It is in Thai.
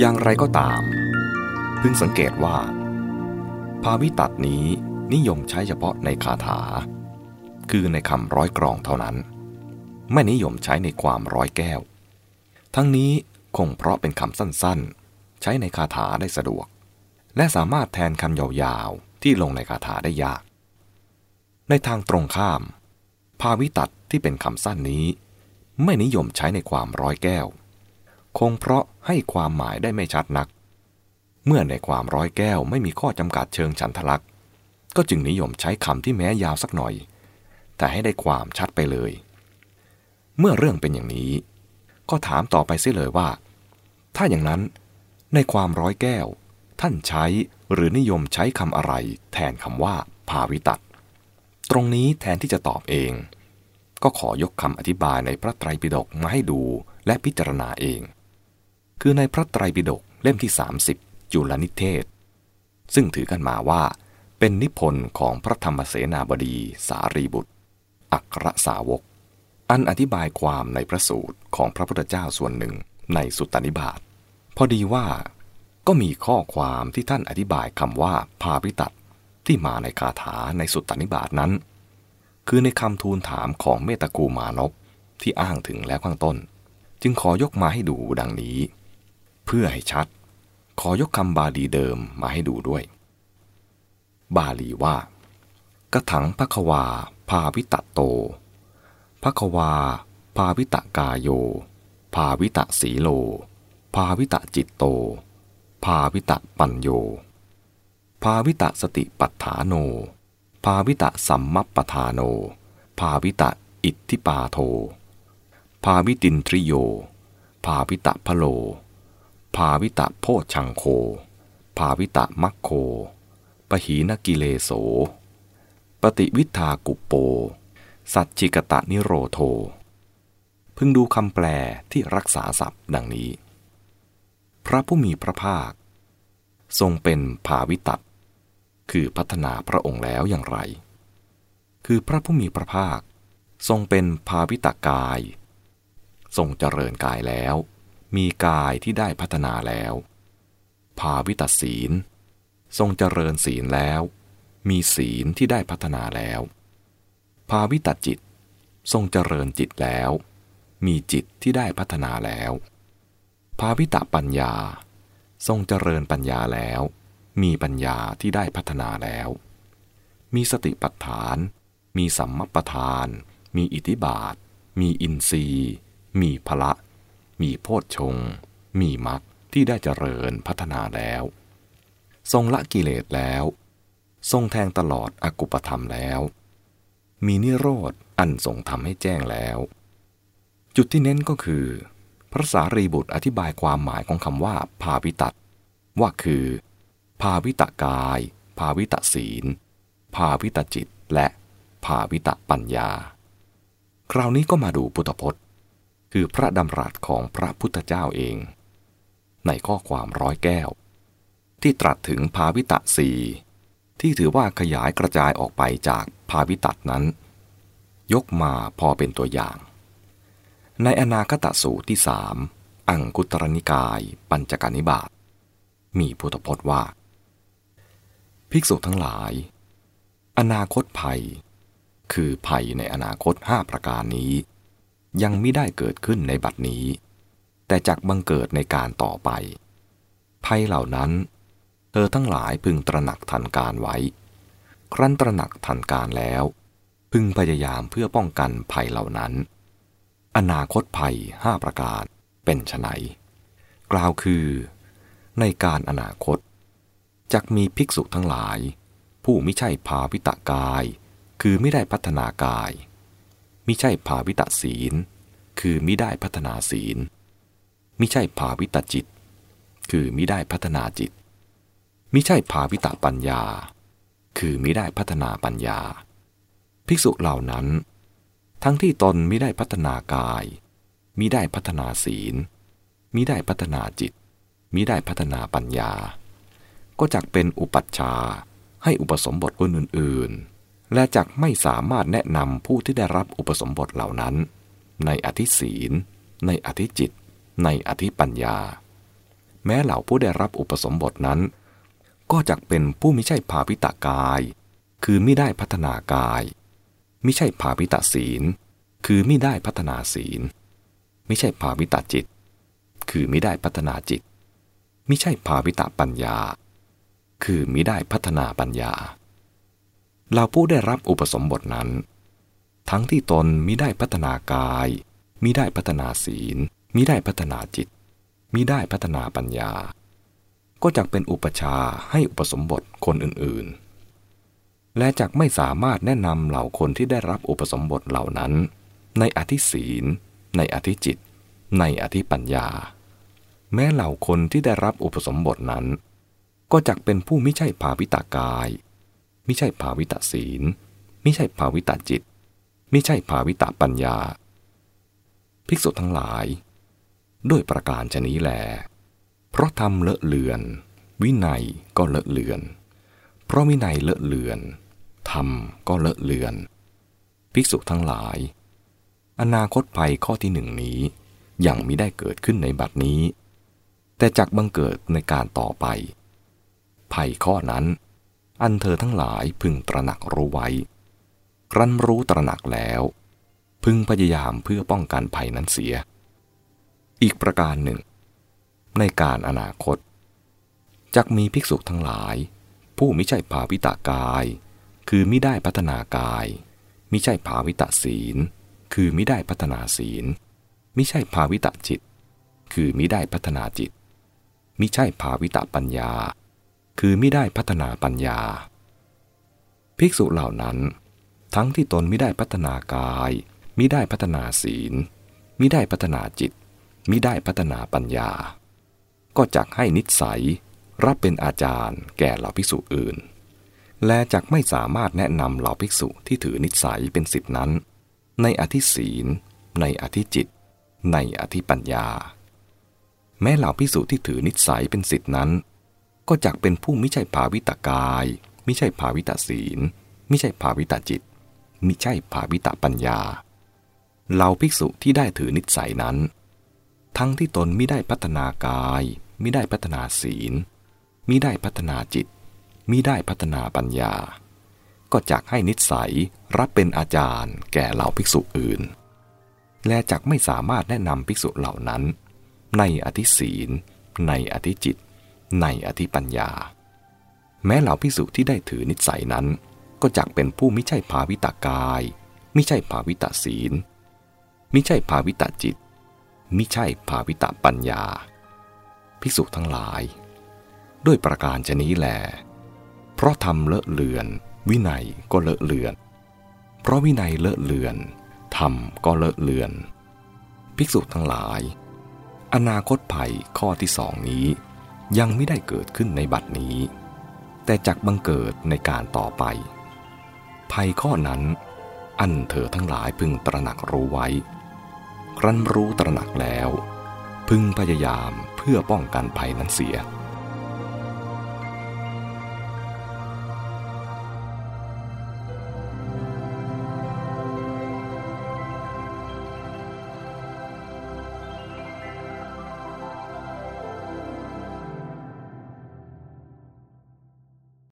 อย่างไรก็ตาม พึงสังเกตว่า ภาวิตัดนี้นิยมใช้เฉพาะในคาถา คือในคำร้อยกรองเท่านั้น ไม่นิยมใช้ในความร้อยแก้ว ทั้งนี้คงเพราะเป็นคำสั้นๆ ใช้ในคาถาได้สะดวก และสามารถแทนคำยาวๆ ที่ลงในคาถาได้ยาก ในทางตรงข้าม ภาวิตัดที่เป็นคำสั้นนี้ ไม่นิยมใช้ในความร้อยแก้ว คงเพราะให้ความหมายได้ไม่ชัดนัก เมื่อในความร้อยแก้วไม่มีข้อจำกัดเชิงฉันทลักษณ์ก็จึงนิยมใช้คำที่แม้ยาวสักหน่อย แต่ให้ได้ความชัดไปเลย เมื่อเรื่องเป็นอย่างนี้ ก็ถามต่อไปเสียเลยว่า ถ้าอย่างนั้น ในความร้อยแก้ว ท่านใช้หรือนิยมใช้คำอะไร แทนคำว่า ภาวิตัดตรงนี้แทนที่จะตอบเอง ก็ขอยกคำอธิบายในพระไตรปิฎกมาให้ดูและพิจารณาเอง คือในพระไตรปิฎกเล่มที่ 30 จุลนิเทศ ซึ่งถือกันมาว่า เป็นนิพนธ์ของพระธรรมเสนาบดีสารีบุตร อัครสาวก อันอธิบายความในพระสูตรของพระพุทธเจ้าส่วนหนึ่งในสุตตนิบาตพอดีว่าก็มีข้อความที่ท่านอธิบายคำว่าพาวิตัดที่มาในคาถาในสุตตนิบาตนั้น คือในคำทูลถามของเมตกูมานพที่อ้างถึงแล้วข้างต้น จึงขอยกมาให้ดูดังนี้ เพื่อให้ชัด ขอยกคำบาลีเดิมมาให้ดูด้วย บาลีว่ากระถังพระควา ภาวิตะโตพระควา ภาวิตะกายโย ภาวิตะสีโล ภาวิตะจิตโต ภาวิตะปัญโย ภาวิตะสติปัฏฐานโน ภาวิตะสัมมัปปทานโน ภาวิตะอิทธิปาโท ภาวิตินทริโย ภาวิตะพโล ภาวิตะโพชังโค ภาวิตะมัคโค ปหีนกิเลโส ปฏิวิทากุปโป สัจจิกตะนิโรโท พึงดูคำแปลที่รักษาศัพท์ดังนี้ พระผู้มีพระภาค ทรงเป็นภาวิตัดคือพัฒนาพระองค์แล้วอย่างไร คือพระผู้มีพระภาค ทรงเป็นภาวิตกาย ทรงเจริญกายแล้ว มีกายที่ได้พัฒนาแล้ว ภาวิตศีล ทรงเจริญศีลแล้ว มีศีลที่ได้พัฒนาแล้ว ภาวิตจิต ทรงเจริญจิตแล้ว มีจิตที่ได้พัฒนาแล้ว ภาวิตปัญญา ทรงเจริญปัญญาแล้ว มีปัญญาที่ได้พัฒนาแล้ว มีสติปัฏฐาน มีสัมมปทาน มีอิทธิบาท มีอินทรีย์ มีพละ มีโพชฌงมีมรรคที่ได้เจริญพัฒนาแล้ว ทรงละกิเลสแล้ว ทรงแทงตลอดอกุปธรรมแล้ว มีนิโรธอันทรงทำให้แจ้งแล้ว จุดที่เน้นก็คือ พระสารีบุตรอธิบายความหมายของคำว่า ภาวิตัดว่าคือ ภาวิตกาย ภาวิตศีล ภาวิตจิตและภาวิตปัญญา คราวนี้ก็มาดูพุทธพจน์ คือพระดำรัสของพระพุทธเจ้าเอง ในข้อความร้อยแก้ว ที่ตรัสถึงภาวิตะสีที่ถือว่าขยายกระจายออกไปจากภาวิตัดนั้น ยกมาพอเป็นตัวอย่าง ในอนาคตสูตรที่สามอังคุตรนิกาย ปัญจกานิบาตมีพุทธพจน์ว่า ภิกษุทั้งหลาย อนาคตภัย คือภัยในอนาคตห้าประการนี้ ยังไม่ได้เกิดขึ้นในบัดนี้ แต่จักบังเกิดในการต่อไป ภัยเหล่านั้น เธอทั้งหลายพึงตระหนักทันการไว้ ครั้นตระหนักทันการแล้ว พึงพยายามเพื่อป้องกันภัยเหล่านั้น อนาคตภัยห้าประการเป็นไนกล่าวคือ ในการอนาคตจักมีภิกษุทั้งหลาย ผู้ไม่ใช่ภาวิตกาย คือไม่ได้พัฒนากาย ม่ใช่ภาวิตศีล คือม่ได้พัฒนาศีลม่ใช่ภาวิตจิต คือม่ได้พัฒนาจิต มิใช่ภาวิตาปัญญา คือมิได้พัฒนาปัญญา ภิกษุเหล่านั้น ทั้งที่ตนมิได้พัฒนากายมิได้พัฒนาศีลมิได้พัฒนาจิตมิได้พัฒนาปัญญา ก็จักเป็นอุปัชฌาย์ให้อุปสมบทคนอื่นๆ และจักไม่สามารถแนะนำผู้ที่ได้รับอุปสมบทเหล่านั้น ในอธิศีล ในอธิจิต ในอธิปัญญา แม้เหล่าผู้ได้รับอุปสมบทนั้น ก็จักเป็นผู้ไม่ใช่ภาวิตากาย คือไม่ได้พัฒนากายไม่ใช่ภาวิตาศีล คือไม่ได้พัฒนาศีลไม่ใช่ภาวิตาจิต คือไม่ได้พัฒนาจิตไม่ใช่ภาวิตาปัญญา คือไม่ได้พัฒนาปัญญา เราผู้ได้รับอุปสมบทนั้น ทั้งที่ตนมิได้พัฒนากายมิได้พัฒนาศีลมิได้พัฒนาจิตมิได้พัฒนาปัญญา ก็จักเป็นอุปชาให้อุปสมบทคนอื่นๆ และจักไม่สามารถแนะนำเหล่าคนที่ได้รับอุปสมบทเหล่านั้น ในอธิศีล ในอธิจิต ในอธิปัญญา แม้เหล่าคนที่ได้รับอุปสมบทนั้น ก็จักเป็นผู้ไม่ใช่ภาวิตากาย ไม่ใช่ภาวิตาศีล ไม่ใช่ภาวิตาจิต ไม่ใช่ภาวิตาปัญญา ภิกษุทั้งหลาย ด้วยประการชนี้แล เพราะทำเลอะเลือน วินัยก็เลอะเลือน เพราะวินัยเลอะเลือนธรรมก็เลอะเลือน ภิกษุทั้งหลาย อนาคตภัยข้อที่หนึ่งนี้ยังมิได้เกิดขึ้นในบัดนี้ แต่จักบังเกิดในการต่อไป ภัยข้อนั้น อันเธอทั้งหลายพึงตระหนักรู้ไว้ ครั้นรู้ตระหนักแล้ว พึงพยายามเพื่อป้องกันภัยนั้นเสีย อีกประการหนึ่ง ในการอนาคตจักมีภิกษุทั้งหลาย ผู้ไม่ใช่ภาวิตากาย คือมิได้พัฒนากาย มิใช่ภาวิตะศีล คือมิได้พัฒนาศีล มิใช่ภาวิตะจิต คือมิได้พัฒนาจิต มิใช่ภาวิตะปัญญา คือมิได้พัฒนาปัญญา ภิกษุเหล่านั้น ทั้งที่ตนมิได้พัฒนากายมิได้พัฒนาศีลมิได้พัฒนาจิตมิได้พัฒนาปัญญา ก็จักให้นิสัยรับเป็นอาจารย์แก่เหล่าภิกษุอื่น และจักไม่สามารถแนะนำเหล่าภิกษุที่ถือนิสัยเป็นสิทธินั้น ในอธิศีล ในอธิจิต ในอธิปัญญา แม้เหล่าภิกษุที่ถือนิสัยเป็นสิทธินั้น ก็จักเป็นผู้ไม่ใช่ภาวิตากาย ไม่ใช่ภาวิตาศีล ไม่ใช่ภาวิตาจิต ไมิใช่ภาวิตาปัญญาเหล่าภิกษุที่ได้ถือนิสัยนั้น ทั้งที่ตนไม่ได้พัฒนากาย ไม่ได้พัฒนาศีลมิได้พัฒนาจิตมิได้พัฒนาปัญญา ก็จักให้นิสัยรับเป็นอาจารย์แก่เหล่าภิกษุอื่น และจักไม่สามารถแนะนำภิกษุเหล่านั้น ในอธิศีล ในอธิจิต ในอธิปัญญา แม้เหล่าภิกษุที่ได้ถือนิสัยนั้น ก็จักเป็นผู้ไม่ใช่ภาวิตากายไม่ใช่ภาวิตาศีลไม่ใช่ภาวิตาจิตไม่ใช่ภาวิตาปัญญา ภิกษุทั้งหลาย ด้วยประการชนี้แหลเพราะทำเลอะเลือน วินัยก็เลอะเลือน เพราะวินัยเลอะเลือนธรรมก็เลอะเลือน ภิกษุทั้งหลาย อนาคตภัยข้อที่สองนี้ ยังไม่ได้เกิดขึ้นในบัดนี้ แต่จักบังเกิดในการต่อไป ภัยข้อนั้น อันเธอทั้งหลายพึงตระหนักรู้ไว้ ครั้นรู้ตระหนักแล้ว พึงพยายามเพื่อป้องกันภัยนั้นเสีย